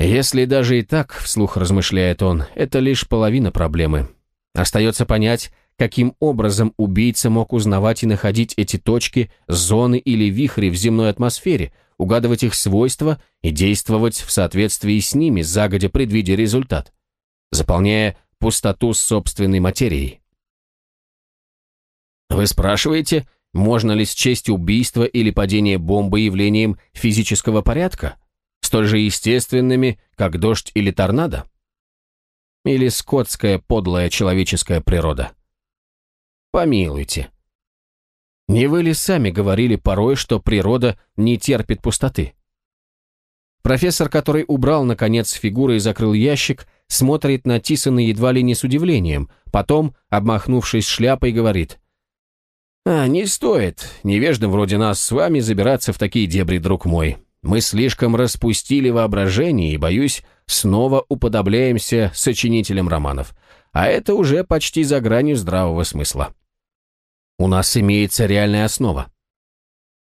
Если даже и так, вслух размышляет он, это лишь половина проблемы. Остается понять, каким образом убийца мог узнавать и находить эти точки, зоны или вихри в земной атмосфере, угадывать их свойства и действовать в соответствии с ними, загодя предвидя результат, заполняя пустоту собственной материей. Вы спрашиваете, можно ли счесть убийство или падение бомбы явлением физического порядка? Столь же естественными, как дождь или торнадо? Или скотская подлая человеческая природа? Помилуйте. Не вы ли сами говорили порой, что природа не терпит пустоты? Профессор, который убрал, наконец, фигуры и закрыл ящик, смотрит на Тисона едва ли не с удивлением, потом, обмахнувшись шляпой, говорит. «А, не стоит, невеждам вроде нас с вами забираться в такие дебри, друг мой. Мы слишком распустили воображение и, боюсь, снова уподобляемся сочинителям романов. А это уже почти за гранью здравого смысла. У нас имеется реальная основа.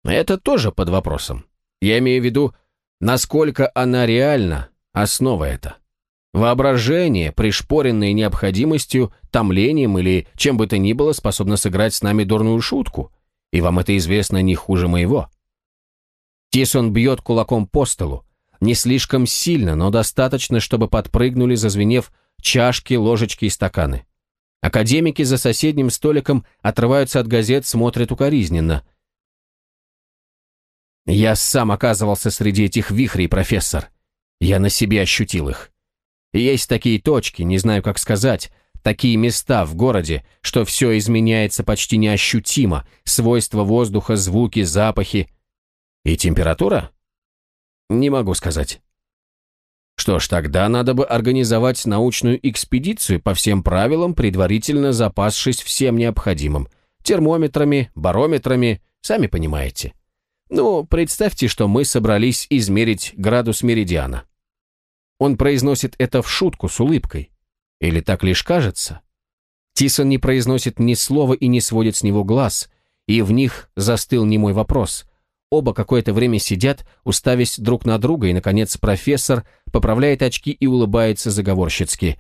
Это тоже под вопросом. Я имею в виду, насколько она реальна, основа эта. Воображение, пришпоренное необходимостью, томлением или чем бы то ни было, способно сыграть с нами дурную шутку, и вам это известно не хуже моего. Тисон бьет кулаком по столу. Не слишком сильно, но достаточно, чтобы подпрыгнули, зазвенев чашки, ложечки и стаканы. Академики за соседним столиком отрываются от газет, смотрят укоризненно. «Я сам оказывался среди этих вихрей, профессор. Я на себе ощутил их. есть такие точки, не знаю, как сказать, такие места в городе, что все изменяется почти неощутимо, свойства воздуха, звуки, запахи, и температура? Не могу сказать. Что ж, тогда надо бы организовать научную экспедицию по всем правилам, предварительно запасшись всем необходимым. Термометрами, барометрами, сами понимаете. Ну, представьте, что мы собрались измерить градус меридиана. Он произносит это в шутку с улыбкой. Или так лишь кажется? Тисон не произносит ни слова и не сводит с него глаз, и в них застыл немой вопрос. Оба какое-то время сидят, уставясь друг на друга, и, наконец, профессор поправляет очки и улыбается заговорщицки.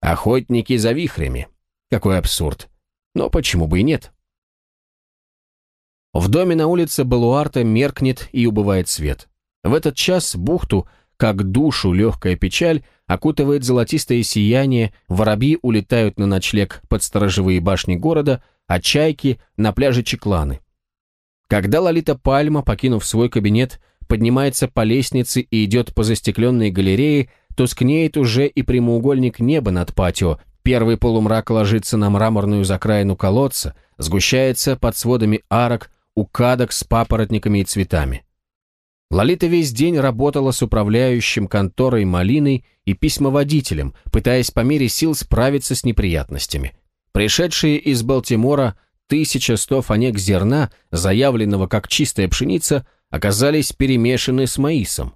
«Охотники за вихрями. Какой абсурд. Но почему бы и нет?» В доме на улице Балуарта меркнет и убывает свет. В этот час бухту, как душу легкая печаль, окутывает золотистое сияние, воробьи улетают на ночлег под сторожевые башни города, а чайки — на пляже Чекланы. Когда Лолита Пальма, покинув свой кабинет, поднимается по лестнице и идет по застекленной галерее, то скнеет уже и прямоугольник неба над патио, первый полумрак ложится на мраморную закраину колодца, сгущается под сводами арок, у кадок с папоротниками и цветами. Лолита весь день работала с управляющим конторой Малиной и письмоводителем, пытаясь по мере сил справиться с неприятностями. Пришедшие из Балтимора – 1100 фанек зерна, заявленного как чистая пшеница, оказались перемешаны с маисом.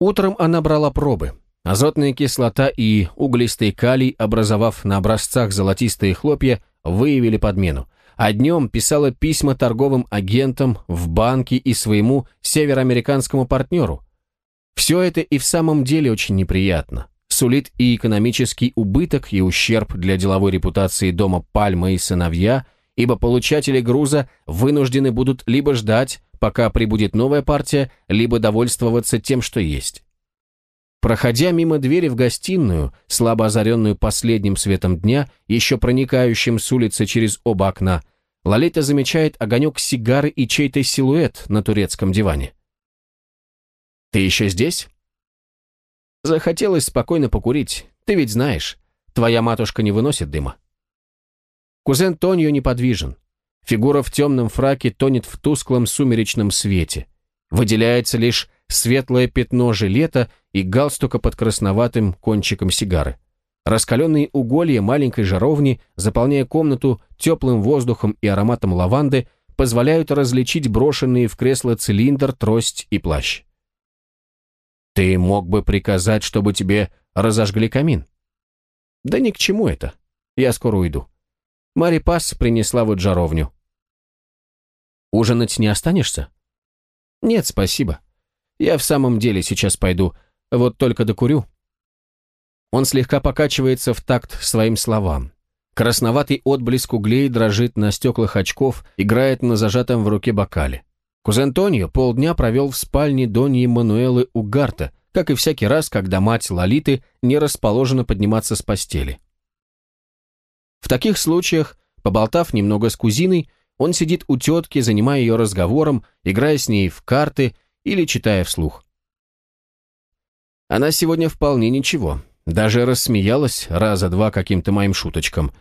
Утром она брала пробы. Азотная кислота и углистый калий, образовав на образцах золотистые хлопья, выявили подмену, а днем писала письма торговым агентам в банки и своему североамериканскому партнеру. Все это и в самом деле очень неприятно. Сулит и экономический убыток, и ущерб для деловой репутации дома Пальма и сыновья – ибо получатели груза вынуждены будут либо ждать, пока прибудет новая партия, либо довольствоваться тем, что есть. Проходя мимо двери в гостиную, слабо озаренную последним светом дня, еще проникающим с улицы через оба окна, Лолита замечает огонек сигары и чей-то силуэт на турецком диване. «Ты еще здесь?» «Захотелось спокойно покурить. Ты ведь знаешь, твоя матушка не выносит дыма». Кузен Тонио неподвижен. Фигура в темном фраке тонет в тусклом сумеречном свете. Выделяется лишь светлое пятно жилета и галстука под красноватым кончиком сигары. Раскаленные уголья маленькой жаровни, заполняя комнату теплым воздухом и ароматом лаванды, позволяют различить брошенные в кресло цилиндр, трость и плащ. «Ты мог бы приказать, чтобы тебе разожгли камин?» «Да ни к чему это. Я скоро уйду. Мари Пас принесла вот жаровню. Ужинать не останешься? Нет, спасибо. Я в самом деле сейчас пойду. вот только докурю». Он слегка покачивается в такт своим словам. Красноватый отблеск углей дрожит на стеклах очков, играет на зажатом в руке бокале. Кузен Тонио полдня провел в спальне Доньи Мануэлы Угарта, как и всякий раз, когда мать Лолиты не расположена подниматься с постели. В таких случаях, поболтав немного с кузиной, он сидит у тетки, занимая ее разговором, играя с ней в карты или читая вслух. Она сегодня вполне ничего, даже рассмеялась раза два каким-то моим шуточкам.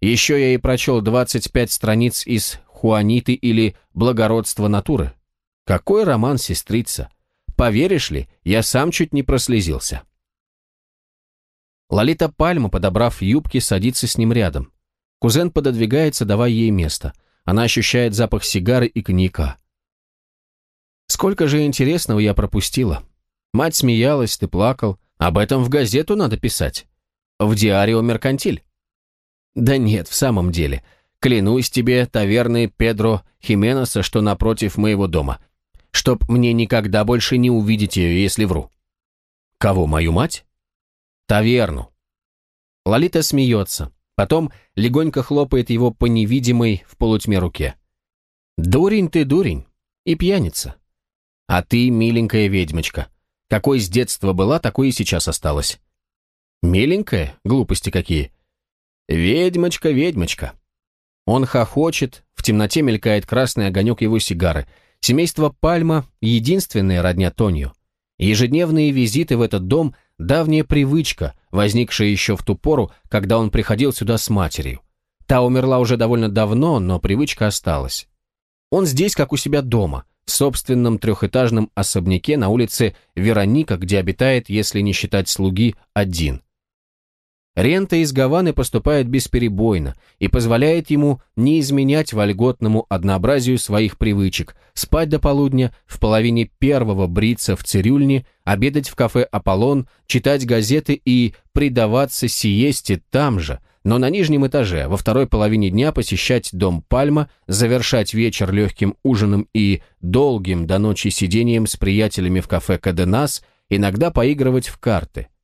Еще я и прочел 25 страниц из «Хуаниты» или «Благородство натуры». Какой роман, сестрица! Поверишь ли, я сам чуть не прослезился. Лолита Пальма, подобрав юбки, садится с ним рядом. Кузен пододвигается, давая ей место. Она ощущает запах сигары и коньяка. Сколько же интересного я пропустила. Мать смеялась, ты плакал. Об этом в газету надо писать. В Диарио Меркантиль. Да нет, в самом деле. Клянусь тебе, таверны Педро Хименеса, что напротив моего дома чтоб мне никогда больше не увидеть ее, если вру. Кого, мою мать? Таверну. Лолита смеется, потом легонько хлопает его по невидимой в полутьме руке. Дурень ты, дурень, и пьяница. А ты, миленькая ведьмочка, какой с детства была, такой и сейчас осталась. Миленькая? Глупости какие. Ведьмочка, ведьмочка. Он хохочет, в темноте мелькает красный огонек его сигары – Семейство Пальма – единственная родня Тонио. Ежедневные визиты в этот дом – давняя привычка, возникшая еще в ту пору, когда он приходил сюда с матерью. Та умерла уже довольно давно, но привычка осталась. Он здесь, как у себя дома, в собственном трехэтажном особняке на улице Вероника, где обитает, если не считать слуги, один. Рента из Гаваны поступает бесперебойно и позволяет ему не изменять вольготному однообразию своих привычек, спать до полудня, в половине первого бриться в цирюльне, обедать в кафе «Аполлон», читать газеты и предаваться сиесте там же, но на нижнем этаже, во второй половине дня посещать дом Пальма, завершать вечер легким ужином и долгим до ночи сидением с приятелями в кафе «Каденас», иногда поигрывать в карты –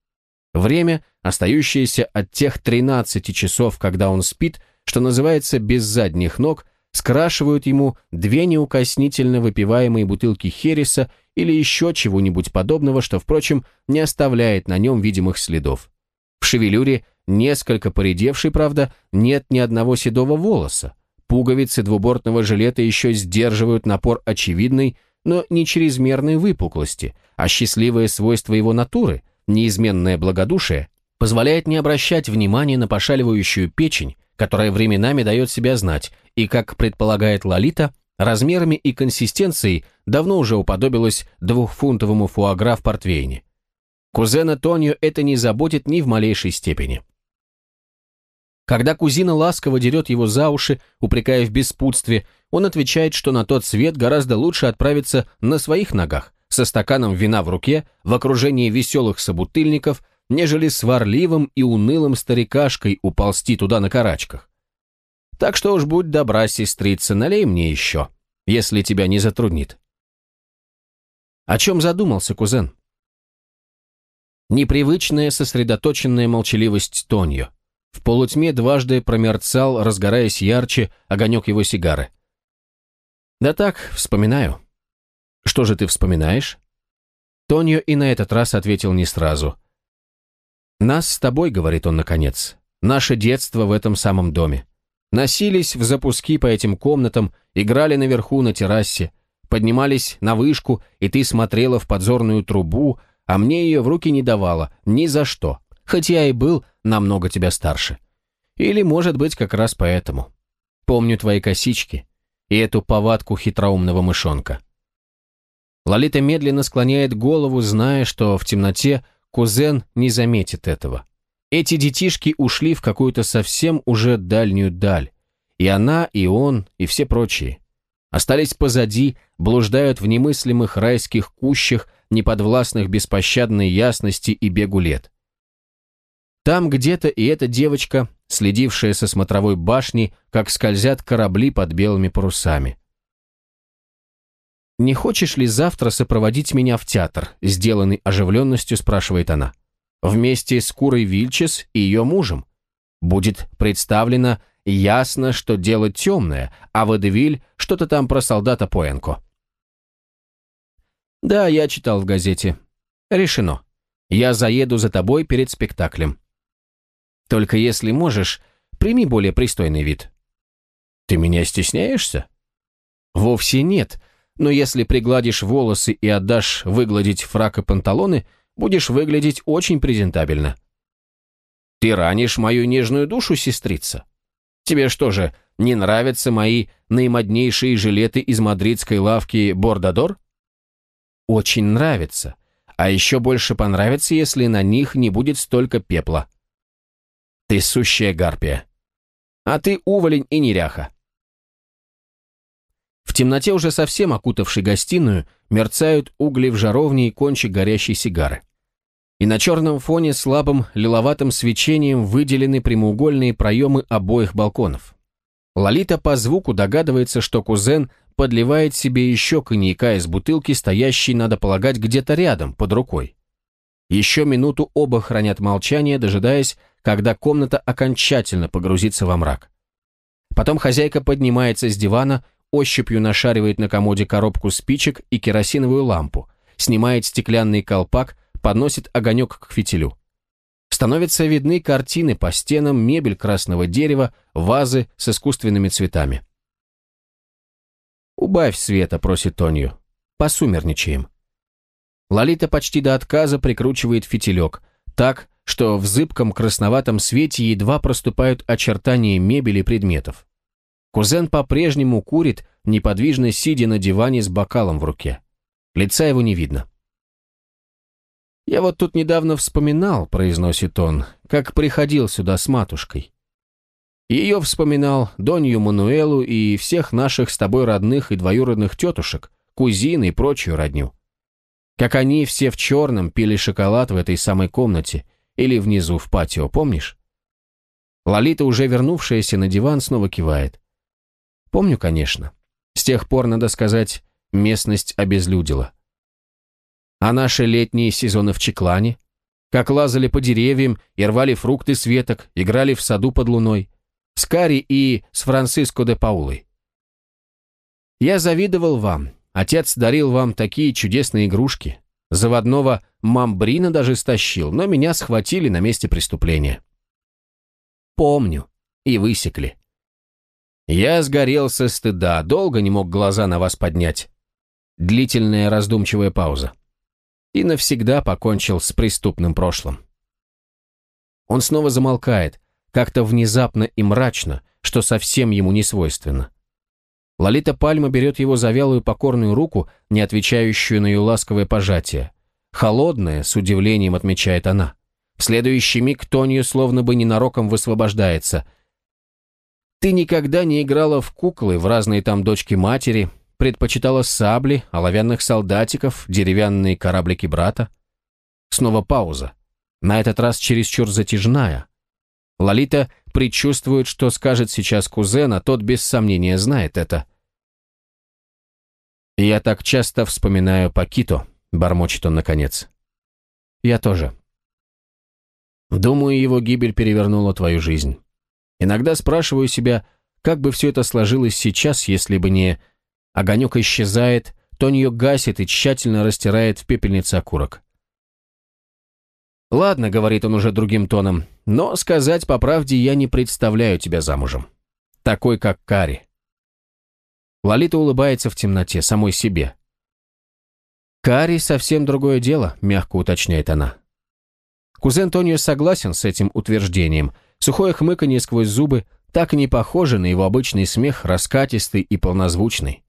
Время, остающееся от тех 13 часов, когда он спит, что называется без задних ног, скрашивают ему две неукоснительно выпиваемые бутылки хереса или еще чего-нибудь подобного, что, впрочем, не оставляет на нем видимых следов. В шевелюре, несколько поредевшей, правда, нет ни одного седого волоса. Пуговицы двубортного жилета еще сдерживают напор очевидной, но не чрезмерной выпуклости, а счастливое свойство его натуры – неизменное благодушие позволяет не обращать внимания на пошаливающую печень, которая временами дает себя знать, и, как предполагает Лолита, размерами и консистенцией давно уже уподобилась двухфунтовому фуагра в портвейне. Кузена Тонио это не заботит ни в малейшей степени. Когда кузина ласково дерет его за уши, упрекая в беспутстве, он отвечает, что на тот свет гораздо лучше отправиться на своих ногах, со стаканом вина в руке, в окружении веселых собутыльников, нежели сварливым и унылым старикашкой уползти туда на карачках. Так что уж будь добра, сестрица, налей мне еще, если тебя не затруднит. О чем задумался кузен? Непривычная сосредоточенная молчаливость Тоньо. В полутьме дважды промерцал, разгораясь ярче, огонек его сигары. Да так, вспоминаю. Что же ты вспоминаешь? Тонио и на этот раз ответил не сразу. «Нас с тобой», — говорит он наконец, — «наше детство в этом самом доме. Носились в запуски по этим комнатам, играли наверху на террасе, поднимались на вышку, и ты смотрела в подзорную трубу, а мне ее в руки не давала, ни за что, хоть я и был намного тебя старше. Или, может быть, как раз поэтому. Помню твои косички и эту повадку хитроумного мышонка. Лолита медленно склоняет голову, зная, что в темноте кузен не заметит этого. Эти детишки ушли в какую-то совсем уже дальнюю даль. И она, и он, и все прочие. Остались позади, блуждают в немыслимых райских кущах, неподвластных беспощадной ясности и бегу лет. Там где-то и эта девочка, следившая со смотровой башни, как скользят корабли под белыми парусами. «Не хочешь ли завтра сопроводить меня в театр?» Сделанный оживленностью спрашивает она. «Вместе с Курой Вильчес и ее мужем. Будет представлено ясно, что дело темное, а Водевиль что-то там про солдата Поэнко». «Да, я читал в газете. Решено. Я заеду за тобой перед спектаклем. Только если можешь, прими более пристойный вид». «Ты меня стесняешься?» «Вовсе нет, но если пригладишь волосы и отдашь выгладить фрак и панталоны, будешь выглядеть очень презентабельно». «Ты ранишь мою нежную душу, сестрица? Тебе что же, не нравятся мои наимоднейшие жилеты из мадридской лавки «Бордадор»?» «Очень нравится. А еще больше понравится, если на них не будет столько пепла». «Ты сущая гарпия. А ты уволень и неряха. В темноте, уже совсем окутавшей гостиную, мерцают угли в жаровне и кончик горящей сигары. И на черном фоне слабым лиловатым свечением выделены прямоугольные проемы обоих балконов. Лолита по звуку догадывается, что кузен подливает себе еще коньяка из бутылки, стоящей, надо полагать, где-то рядом, под рукой. Еще минуту оба хранят молчание, дожидаясь, когда комната окончательно погрузится во мрак. Потом хозяйка поднимается с дивана, ощупью нашаривает на комоде коробку спичек и керосиновую лампу, снимает стеклянный колпак, подносит огонек к фитилю. Становятся видны картины по стенам, мебель красного дерева, вазы с искусственными цветами. «Убавь света», — просит Тонью. «Посумерничаем». Лолита почти до отказа прикручивает фитилек, так, что в зыбком красноватом свете едва проступают очертания мебели и предметов. Кузен по-прежнему курит, неподвижно сидя на диване с бокалом в руке. Лица его не видно. «Я вот тут недавно вспоминал», — произносит он, — «как приходил сюда с матушкой. Ее вспоминал, Донью Мануэлу и всех наших с тобой родных и двоюродных тетушек, кузин и прочую родню. Как они все в черном пили шоколад в этой самой комнате или внизу в патио, помнишь? Лолита, уже вернувшаяся на диван, снова кивает. Помню, конечно. С тех пор, надо сказать, местность обезлюдила. А наши летние сезоны в Чеклане? Как лазали по деревьям и рвали фрукты с веток, играли в саду под луной. С Кари и с Франциско де Паулой. Я завидовал вам. Отец дарил вам такие чудесные игрушки. Заводного мамбрина даже стащил, но меня схватили на месте преступления. Помню. И высекли. Я сгорел со стыда, долго не мог глаза на вас поднять. Длительная раздумчивая пауза. И навсегда покончил с преступным прошлым. Он снова замолкает, как-то внезапно и мрачно, что совсем ему не свойственно. Лолита Пальма берет его за вялую покорную руку, не отвечающую на ее ласковое пожатие. Холодная, с удивлением отмечает она. В следующий миг Тонью словно бы ненароком высвобождается – ты никогда не играла в куклы, в разные там дочки матери, предпочитала сабли, оловянных солдатиков, деревянные кораблики брата. Снова пауза. На этот раз чересчур затяжная. Лолита предчувствует, что скажет сейчас кузен, а тот без сомнения знает это. «Я так часто вспоминаю Пакито», — бормочет он наконец. «Я тоже». Думаю, его гибель перевернула твою жизнь. Иногда спрашиваю себя, как бы все это сложилось сейчас, если бы не... Огонек исчезает, Тоньо гасит и тщательно растирает в пепельнице окурок. «Ладно», — говорит он уже другим тоном, — «но, сказать по правде, я не представляю тебя замужем. Такой, как Кари». Лолита улыбается в темноте, самой себе. «Кари совсем другое дело», — мягко уточняет она. Кузен Тонио согласен с этим утверждением, Сухое хмыканье сквозь зубы так не похоже на его обычный смех, раскатистый и полнозвучный.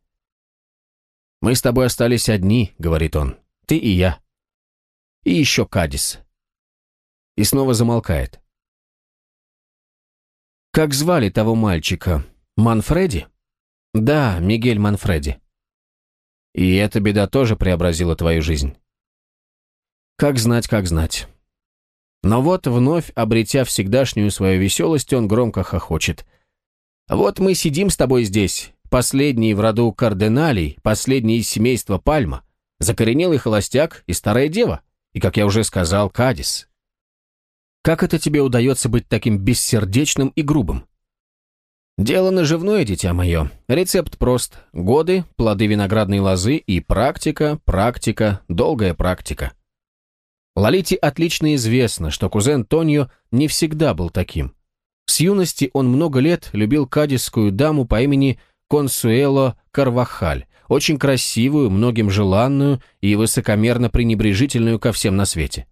«Мы с тобой остались одни», — говорит он, — «ты и я». И еще Кадис. И снова замолкает. «Как звали того мальчика? Манфреди?» «Да, Мигель Манфреди». «И эта беда тоже преобразила твою жизнь?» «Как знать, как знать». Но вот, вновь обретя всегдашнюю свою веселость, он громко хохочет. «Вот мы сидим с тобой здесь, последний в роду кардиналей, последний из семейства Пальма, закоренелый холостяк и старая дева, и, как я уже сказал, Кадис. Как это тебе удается быть таким бессердечным и грубым? Дело наживное, дитя мое. Рецепт прост. Годы, плоды виноградной лозы и практика, практика, долгая практика. Лолите отлично известно, что кузен Тонио не всегда был таким. С юности он много лет любил кадисскую даму по имени Консуэло Карвахаль, очень красивую, многим желанную и высокомерно пренебрежительную ко всем на свете.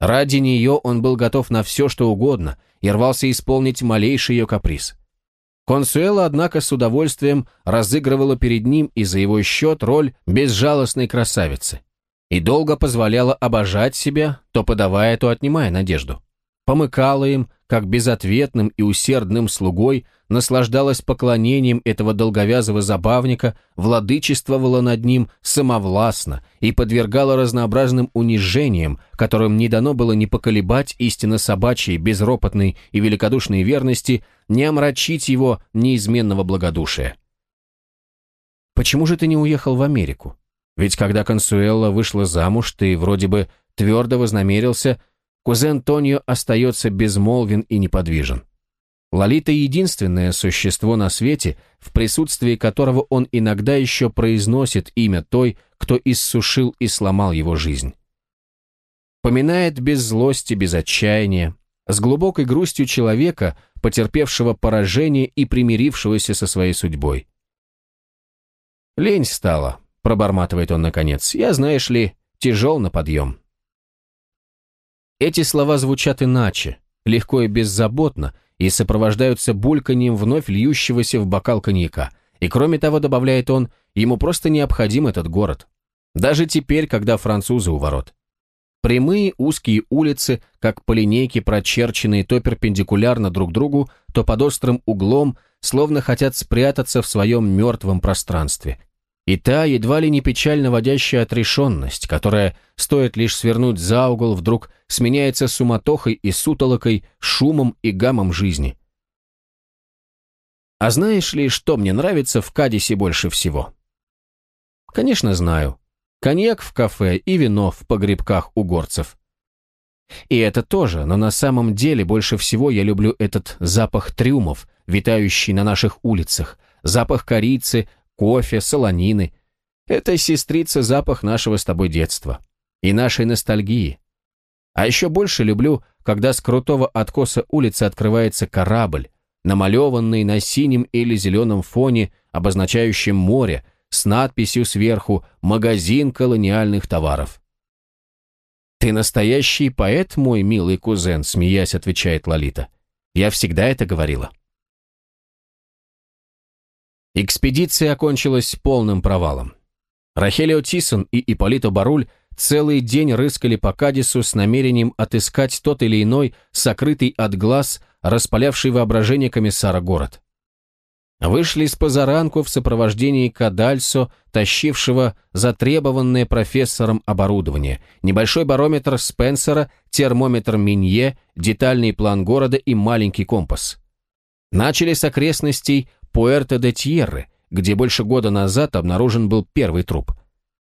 Ради нее он был готов на все, что угодно, и рвался исполнить малейший ее каприз. Консуэла, однако, с удовольствием разыгрывала перед ним и за его счет роль безжалостной красавицы и долго позволяла обожать себя, то подавая, то отнимая надежду. Помыкала им, как безответным и усердным слугой, наслаждалась поклонением этого долговязого забавника, владычествовала над ним самовластно и подвергала разнообразным унижениям, которым не дано было не поколебать истинно собачьей, безропотной и великодушной верности, не омрачить его неизменного благодушия. «Почему же ты не уехал в Америку? Ведь когда Консуэлла вышла замуж, ты вроде бы твердо вознамерился, кузен Тонио остается безмолвен и неподвижен. Лолита — единственное существо на свете, в присутствии которого он иногда еще произносит имя той, кто иссушил и сломал его жизнь. Поминает без злости, без отчаяния, с глубокой грустью человека, потерпевшего поражение и примирившегося со своей судьбой. «Лень стала», — проборматывает он наконец. «Я, знаешь ли, тяжел на подъем». Эти слова звучат иначе, легко и беззаботно, и сопровождаются бульканьем вновь льющегося в бокал коньяка. И кроме того, добавляет он, ему просто необходим этот город. Даже теперь, когда французы у ворот. Прямые узкие улицы, как по линейке прочерченные то перпендикулярно друг другу, то под острым углом, словно хотят спрятаться в своем мертвом пространстве. И та едва ли не печально водящая отрешенность, которая, стоит лишь свернуть за угол, вдруг сменяется суматохой и сутолокой, шумом и гамом жизни. А знаешь ли, что мне нравится в Кадисе больше всего? Конечно, знаю. Коньяк в кафе и вино в погребках у горцев. И это тоже, но на самом деле больше всего я люблю этот запах трюмов, витающий на наших улицах, запах корицы, кофе, солонины. Это, сестрица, запах нашего с тобой детства и нашей ностальгии. А еще больше люблю, когда с крутого откоса улицы открывается корабль, намалеванный на синем или зеленом фоне, обозначающем море, с надписью сверху «Магазин колониальных товаров». «Ты настоящий поэт, мой милый кузен», — смеясь отвечает Лолита. «Я всегда это говорила». Экспедиция окончилась полным провалом. Рахелио Тисон и Ипполито Баруль целый день рыскали по Кадису с намерением отыскать тот или иной, сокрытый от глаз, распалявший воображение комиссара город. Вышли с позаранку в сопровождении Кадальсо, тащившего затребованное профессором оборудование, небольшой барометр Спенсера, термометр Минье, детальный план города и маленький компас. Начали с окрестностей Пуэрто-де-Тьерры, где больше года назад обнаружен был первый труп.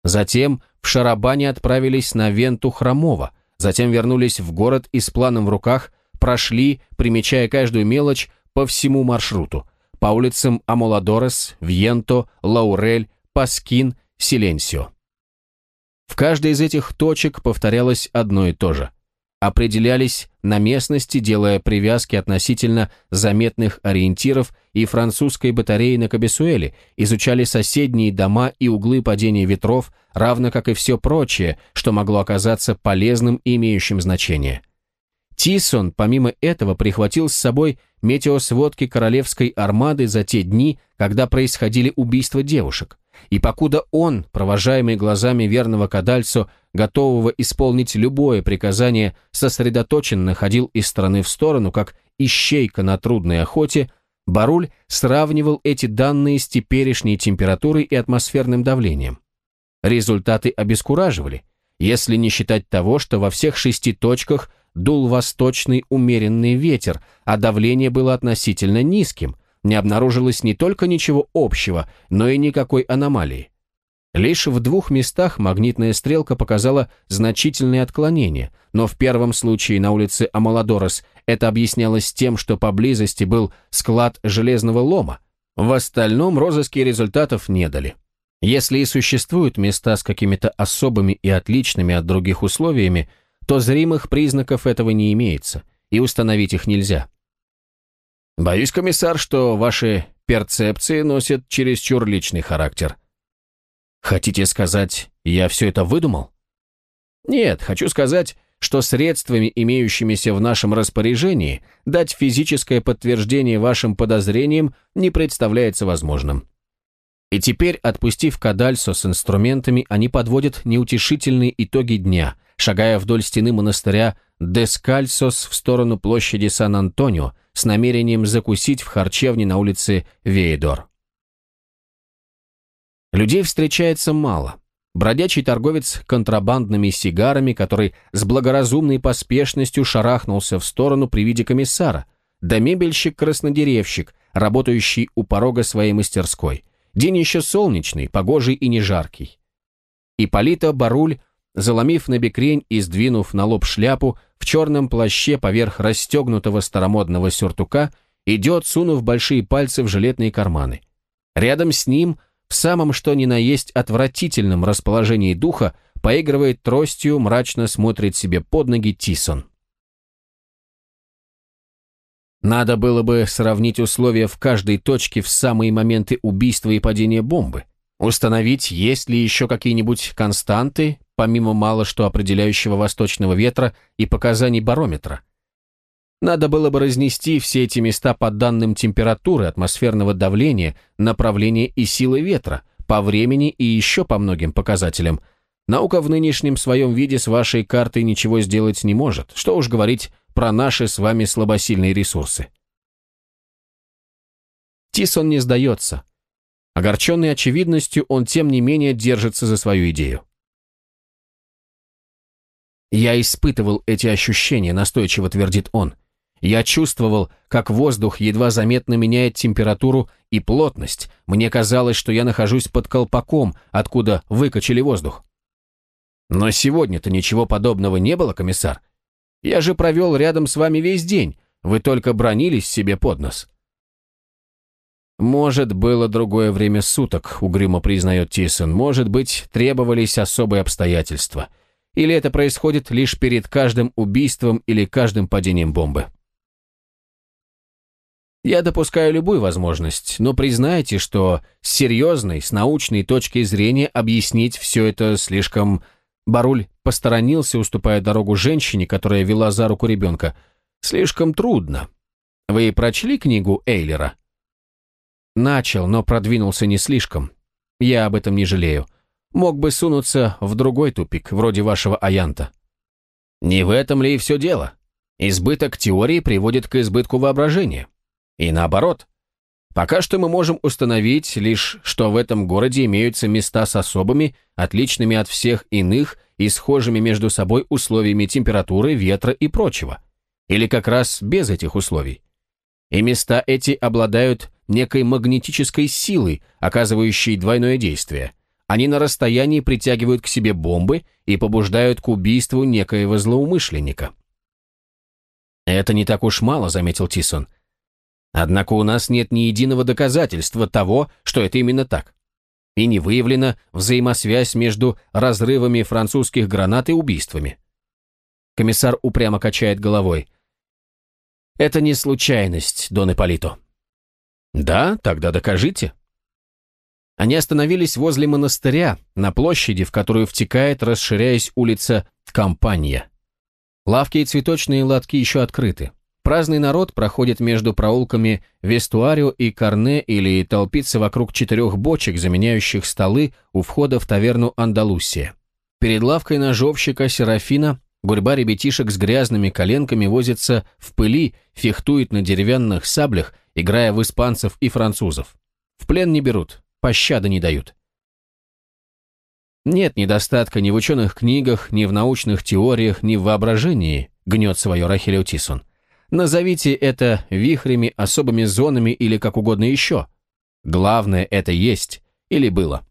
Затем в Шарабане отправились на Венту Хромова, затем вернулись в город и с планом в руках прошли, примечая каждую мелочь, по всему маршруту – по улицам Амоладорес, Вьенто, Лаурель, Паскин, Силенсио. В каждой из этих точек повторялось одно и то же. Определялись на местности, делая привязки относительно заметных ориентиров и французской батареи на Кабесуэле, изучали соседние дома и углы падения ветров, равно как и все прочее, что могло оказаться полезным и имеющим значение. Тисон, помимо этого, прихватил с собой метеосводки королевской армады за те дни, когда происходили убийства девушек. И покуда он, провожаемый глазами верного Кадальцо, готового исполнить любое приказание, сосредоточенно ходил из стороны в сторону, как ищейка на трудной охоте, Баруль сравнивал эти данные с теперешней температурой и атмосферным давлением. Результаты обескураживали, если не считать того, что во всех шести точках – дул восточный умеренный ветер, а давление было относительно низким, не обнаружилось не только ничего общего, но и никакой аномалии. Лишь в двух местах магнитная стрелка показала значительные отклонения, но в первом случае на улице Амаладорос это объяснялось тем, что поблизости был склад железного лома. В остальном розыски результатов не дали. Если и существуют места с какими-то особыми и отличными от других условиями, то зримых признаков этого не имеется, и установить их нельзя. Боюсь, комиссар, что ваши перцепции носят чересчур личный характер. Хотите сказать, я все это выдумал? Нет, хочу сказать, что средствами, имеющимися в нашем распоряжении, дать физическое подтверждение вашим подозрениям не представляется возможным. И теперь, отпустив Кадальсо с инструментами, они подводят неутешительные итоги дня, шагая вдоль стены монастыря Дескальсос в сторону площади Сан-Антонио с намерением закусить в харчевне на улице Вейдор. Людей встречается мало. Бродячий торговец контрабандными сигарами, который с благоразумной поспешностью шарахнулся в сторону при виде комиссара, да мебельщик-краснодеревщик, работающий у порога своей мастерской. День еще солнечный, погожий и не жаркий. Ипполита Баруль, заломив на бекрень и сдвинув на лоб шляпу, в черном плаще поверх расстегнутого старомодного сюртука, идет, сунув большие пальцы в жилетные карманы. Рядом с ним – в самом что ни на есть отвратительном расположении духа, поигрывает тростью, мрачно смотрит себе под ноги Тисон. Надо было бы сравнить условия в каждой точке в самые моменты убийства и падения бомбы, установить, есть ли еще какие-нибудь константы, помимо мало что определяющего восточного ветра и показаний барометра – надо было бы разнести все эти места по данным температуры, атмосферного давления, направления и силы ветра, по времени и еще по многим показателям. Наука в нынешнем своем виде с вашей картой ничего сделать не может, что уж говорить про наши с вами слабосильные ресурсы. Тисон не сдается. Огорченный очевидностью, он тем не менее держится за свою идею. «Я испытывал эти ощущения», — настойчиво твердит он. Я чувствовал, как воздух едва заметно меняет температуру и плотность. Мне казалось, что я нахожусь под колпаком, откуда выкачали воздух. Но сегодня-то ничего подобного не было, комиссар. Я же провел рядом с вами весь день. Вы только бронились себе под нос. «Может, было другое время суток», — угрюмо признает Тисон. «Может быть, требовались особые обстоятельства. Или это происходит лишь перед каждым убийством или каждым падением бомбы?» Я допускаю любую возможность, но признайте, что с серьезной, с научной точки зрения объяснить все это слишком... Баруль посторонился, уступая дорогу женщине, которая вела за руку ребенка. Слишком трудно. Вы прочли книгу Эйлера? Начал, но продвинулся не слишком. Я об этом не жалею. Мог бы сунуться в другой тупик, вроде вашего Аянта. Не в этом ли и все дело? Избыток теории приводит к избытку воображения. И наоборот. Пока что мы можем установить лишь, что в этом городе имеются места с особыми, отличными от всех иных и схожими между собой условиями температуры, ветра и прочего. Или как раз без этих условий. И места эти обладают некой магнетической силой, оказывающей двойное действие. Они на расстоянии притягивают к себе бомбы и побуждают к убийству некоего злоумышленника. «Это не так уж мало», — заметил Тисон. Однако у нас нет ни единого доказательства того, что это именно так. И не выявлена взаимосвязь между разрывами французских гранат и убийствами. Комиссар упрямо качает головой. Это не случайность, Дон Ипполито. Да, тогда докажите. Они остановились возле монастыря, на площади, в которую втекает, расширяясь улица Компания. Лавки и цветочные лотки еще открыты. Праздный народ проходит между проулками Вестуарио и Карне или толпится вокруг четырех бочек, заменяющих столы у входа в таверну Андалусия. Перед лавкой ножовщика Серафина гурьба ребятишек с грязными коленками возится в пыли, фехтует на деревянных саблях, играя в испанцев и французов. В плен не берут, пощады не дают. Нет недостатка ни в ученых книгах, ни в научных теориях, ни в воображении, гнет свое Рахилио Тисон. Назовите это вихрями, особыми зонами или как угодно еще. Главное, это есть или было.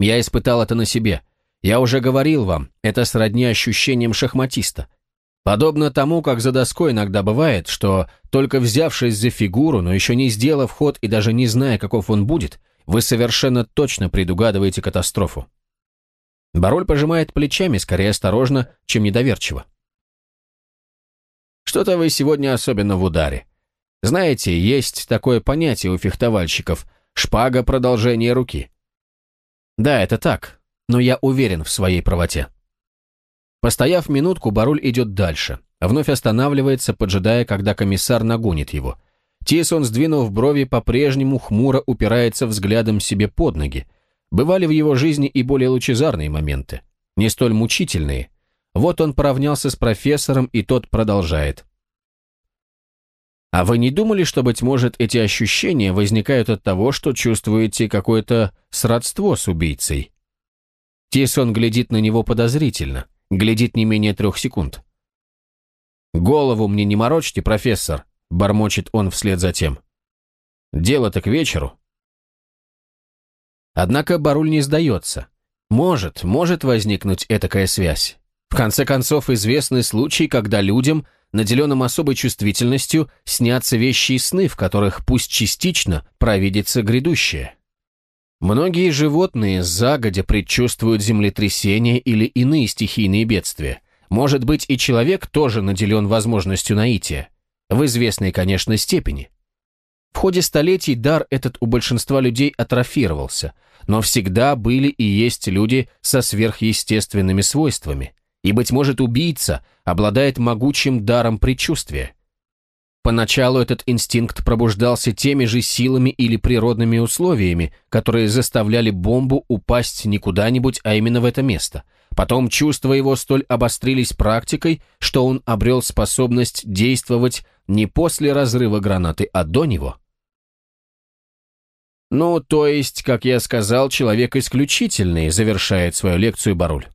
Я испытал это на себе. Я уже говорил вам, это сродни ощущениям шахматиста. Подобно тому, как за доской иногда бывает, что, только взявшись за фигуру, но еще не сделав ход и даже не зная, каков он будет, вы совершенно точно предугадываете катастрофу. Бароль пожимает плечами, скорее осторожно, чем недоверчиво. Что-то вы сегодня особенно в ударе. Знаете, есть такое понятие у фехтовальщиков – шпага продолжения руки. Да, это так, но я уверен в своей правоте. Постояв минутку, Баруль идет дальше. Вновь останавливается, поджидая, когда комиссар нагонит его. Тисон, сдвинув брови, по-прежнему хмуро упирается взглядом себе под ноги. Бывали в его жизни и более лучезарные моменты. Не столь мучительные. Вот он поравнялся с профессором, и тот продолжает. А вы не думали, что, быть может, эти ощущения возникают от того, что чувствуете какое-то сродство с убийцей? Тисон глядит на него подозрительно глядит не менее трех секунд. «Голову мне не морочьте, профессор», — бормочет он вслед за тем. «Дело-то к вечеру». Однако Баруль не сдается. Может, может возникнуть этакая связь. В конце концов, известный случай, когда людям, наделенным особой чувствительностью, снятся вещи и сны, в которых пусть частично провидится грядущее. Многие животные загодя предчувствуют землетрясения или иные стихийные бедствия. Может быть, и человек тоже наделен возможностью наития. В известной, конечно, степени. В ходе столетий дар этот у большинства людей атрофировался, но всегда были и есть люди со сверхъестественными свойствами. И, быть может, убийца обладает могучим даром предчувствия – Поначалу этот инстинкт пробуждался теми же силами или природными условиями, которые заставляли бомбу упасть не куда-нибудь, а именно в это место. Потом чувства его столь обострились практикой, что он обрел способность действовать не после разрыва гранаты, а до него. «Ну, то есть, как я сказал, человек исключительный», завершает свою лекцию Баруль.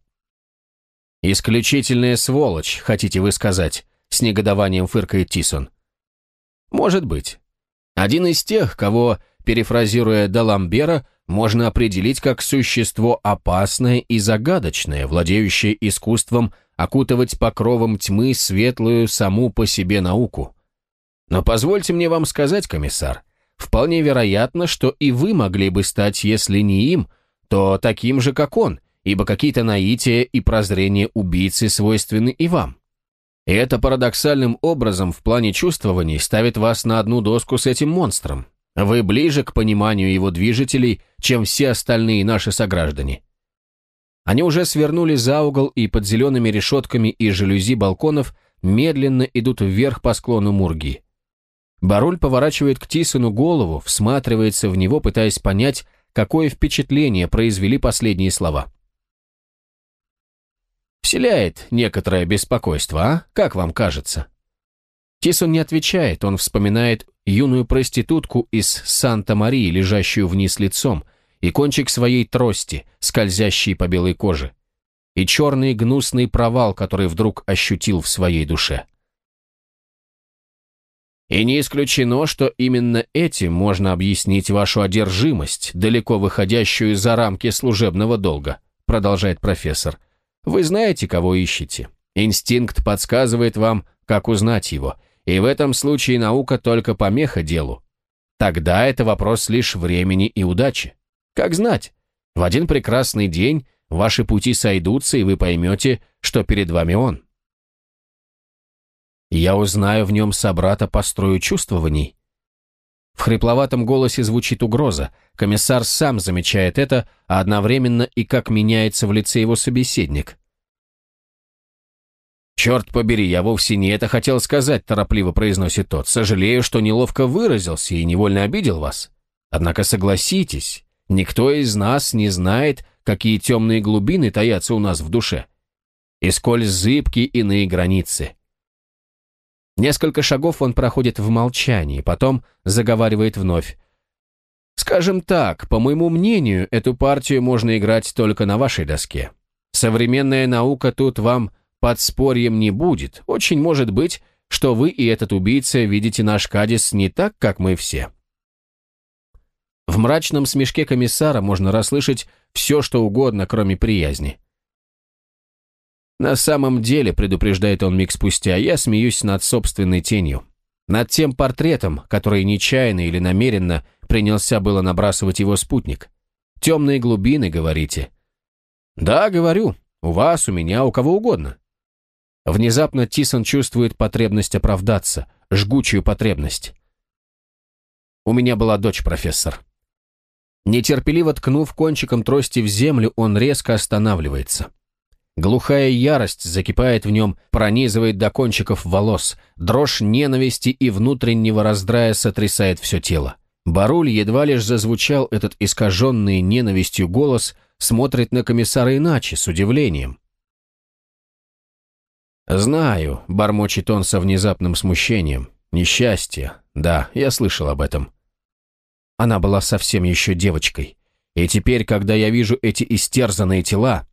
«Исключительная сволочь, хотите вы сказать», с негодованием фыркает Тисон. Может быть. Один из тех, кого, перефразируя Даламбера, можно определить как существо опасное и загадочное, владеющее искусством окутывать покровом тьмы светлую саму по себе науку. Но позвольте мне вам сказать, комиссар, вполне вероятно, что и вы могли бы стать, если не им, то таким же, как он, ибо какие-то наития и прозрения убийцы свойственны и вам. И это парадоксальным образом в плане чувствований ставит вас на одну доску с этим монстром. Вы ближе к пониманию его движителей, чем все остальные наши сограждане. Они уже свернули за угол и под зелеными решетками и жалюзи балконов медленно идут вверх по склону Мурги. Баруль поворачивает к Тисону голову, всматривается в него, пытаясь понять, какое впечатление произвели последние слова. Вселяет некоторое беспокойство, а? Как вам кажется?» Тисон не отвечает, он вспоминает юную проститутку из Санта-Марии, лежащую вниз лицом, и кончик своей трости, скользящий по белой коже, и черный гнусный провал, который вдруг ощутил в своей душе. И не исключено, что именно этим можно объяснить вашу одержимость, далеко выходящую за рамки служебного долга, продолжает профессор. Вы знаете, кого ищете. Инстинкт подсказывает вам, как узнать его, и в этом случае наука только помеха делу. Тогда это вопрос лишь времени и удачи. Как знать, в один прекрасный день ваши пути сойдутся, и вы поймете, что перед вами он. Я узнаю в нем собрата по строю чувствований. В хрипловатом голосе звучит угроза. Комиссар сам замечает это, а одновременно и как меняется в лице его собеседник. «Черт побери, я вовсе не это хотел сказать», – торопливо произносит тот. «Сожалею, что неловко выразился и невольно обидел вас. Однако согласитесь, никто из нас не знает, какие темные глубины таятся у нас в душе. И сколь зыбки иные границы. Несколько шагов он проходит в молчании, потом заговаривает вновь. «Скажем так, по моему мнению, эту партию можно играть только на вашей доске. Современная наука тут вам подспорьем не будет. Очень может быть, что вы и этот убийца видите наш Кадис не так, как мы все. В мрачном смешке комиссара можно расслышать все, что угодно, кроме приязни. На самом деле, предупреждает он миг спустя, я смеюсь над собственной тенью. Над тем портретом, который нечаянно или намеренно принялся было набрасывать его спутник. Темные глубины, говорите. Да, говорю. У вас, у меня, у кого угодно. Внезапно Тисон чувствует потребность оправдаться, жгучую потребность. У меня была дочь, профессор. Нетерпеливо ткнув кончиком трости в землю, он резко останавливается. Глухая ярость закипает в нем, пронизывает до кончиков волос, дрожь ненависти и внутреннего раздрая сотрясает все тело. Баруль едва лишь зазвучал этот искаженный ненавистью голос, смотрит на комиссара иначе, с удивлением. «Знаю», — бормочет он со внезапным смущением. «Несчастье. Да, я слышал об этом». Она была совсем еще девочкой. И теперь, когда я вижу эти истерзанные тела,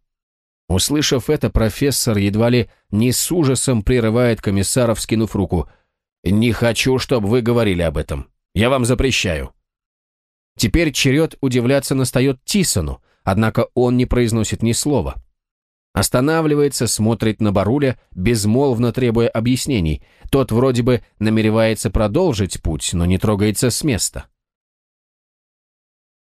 Услышав это, профессор едва ли не с ужасом прерывает комиссара, вскинув руку. «Не хочу, чтобы вы говорили об этом. Я вам запрещаю». Теперь черед удивляться настает Тисону, однако он не произносит ни слова. Останавливается, смотрит на Баруля, безмолвно требуя объяснений. Тот вроде бы намеревается продолжить путь, но не трогается с места.